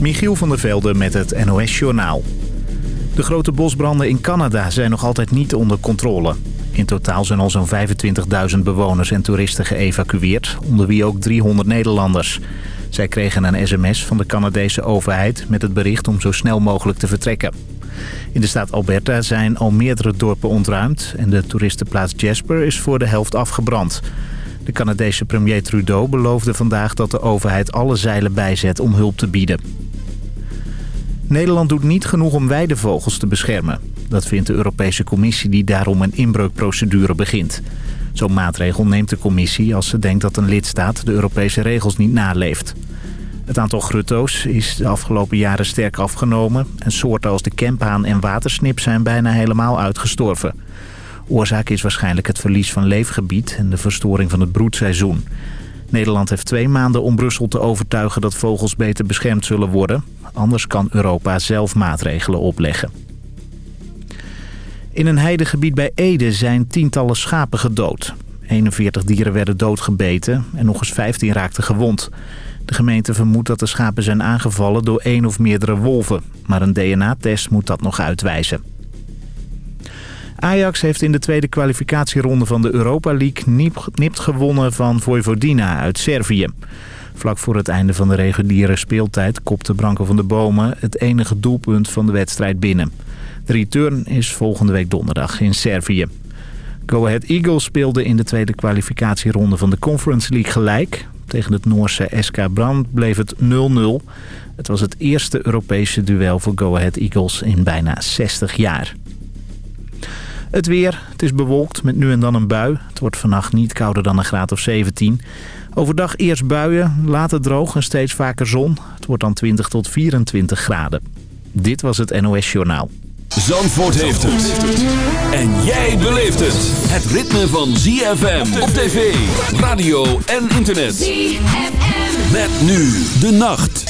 Michiel van der Velde met het NOS-journaal. De grote bosbranden in Canada zijn nog altijd niet onder controle. In totaal zijn al zo'n 25.000 bewoners en toeristen geëvacueerd, onder wie ook 300 Nederlanders. Zij kregen een sms van de Canadese overheid met het bericht om zo snel mogelijk te vertrekken. In de staat Alberta zijn al meerdere dorpen ontruimd en de toeristenplaats Jasper is voor de helft afgebrand. De Canadese premier Trudeau beloofde vandaag dat de overheid alle zeilen bijzet om hulp te bieden. Nederland doet niet genoeg om weidevogels te beschermen. Dat vindt de Europese Commissie die daarom een inbreukprocedure begint. Zo'n maatregel neemt de commissie als ze denkt dat een lidstaat de Europese regels niet naleeft. Het aantal grutto's is de afgelopen jaren sterk afgenomen... en soorten als de kemphaan en watersnip zijn bijna helemaal uitgestorven. Oorzaak is waarschijnlijk het verlies van leefgebied en de verstoring van het broedseizoen. Nederland heeft twee maanden om Brussel te overtuigen dat vogels beter beschermd zullen worden. Anders kan Europa zelf maatregelen opleggen. In een heidegebied bij Ede zijn tientallen schapen gedood. 41 dieren werden doodgebeten en nog eens 15 raakten gewond. De gemeente vermoedt dat de schapen zijn aangevallen door één of meerdere wolven. Maar een DNA-test moet dat nog uitwijzen. Ajax heeft in de tweede kwalificatieronde van de Europa League nipt gewonnen van Vojvodina uit Servië. Vlak voor het einde van de reguliere speeltijd kopte Branko van de Bomen het enige doelpunt van de wedstrijd binnen. De return is volgende week donderdag in Servië. Go Ahead Eagles speelde in de tweede kwalificatieronde van de Conference League gelijk. Tegen het Noorse SK Brand bleef het 0-0. Het was het eerste Europese duel voor Go Ahead Eagles in bijna 60 jaar. Het weer. Het is bewolkt met nu en dan een bui. Het wordt vannacht niet kouder dan een graad of 17. Overdag eerst buien, later droog en steeds vaker zon. Het wordt dan 20 tot 24 graden. Dit was het NOS Journaal. Zandvoort heeft het. En jij beleeft het. Het ritme van ZFM op tv, radio en internet. ZFM. Met nu de nacht.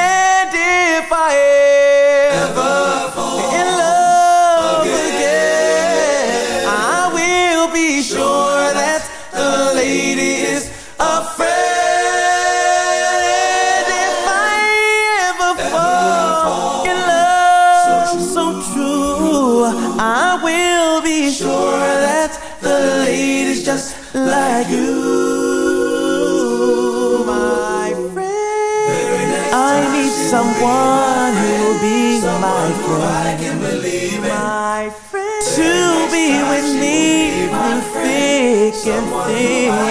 Thick and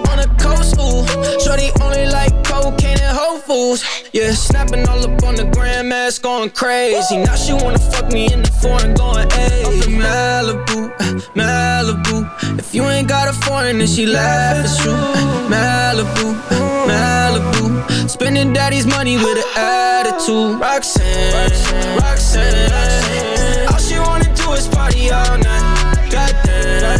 the coast, ooh. Shorty only like cocaine and Whole Foods, yeah. Snapping all up on the grandmas, going crazy. Now she wanna fuck me in the foreign, going hey. Up in Malibu, Malibu. If you ain't got a foreign, then she laugh at you. Malibu, Malibu. Spending daddy's money with an attitude. Roxanne, Roxanne. All she wanna do is party all night. Goddamn,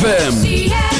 The